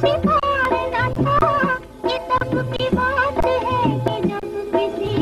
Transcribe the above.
सिखाना था ये सब की बात है कि जब किसी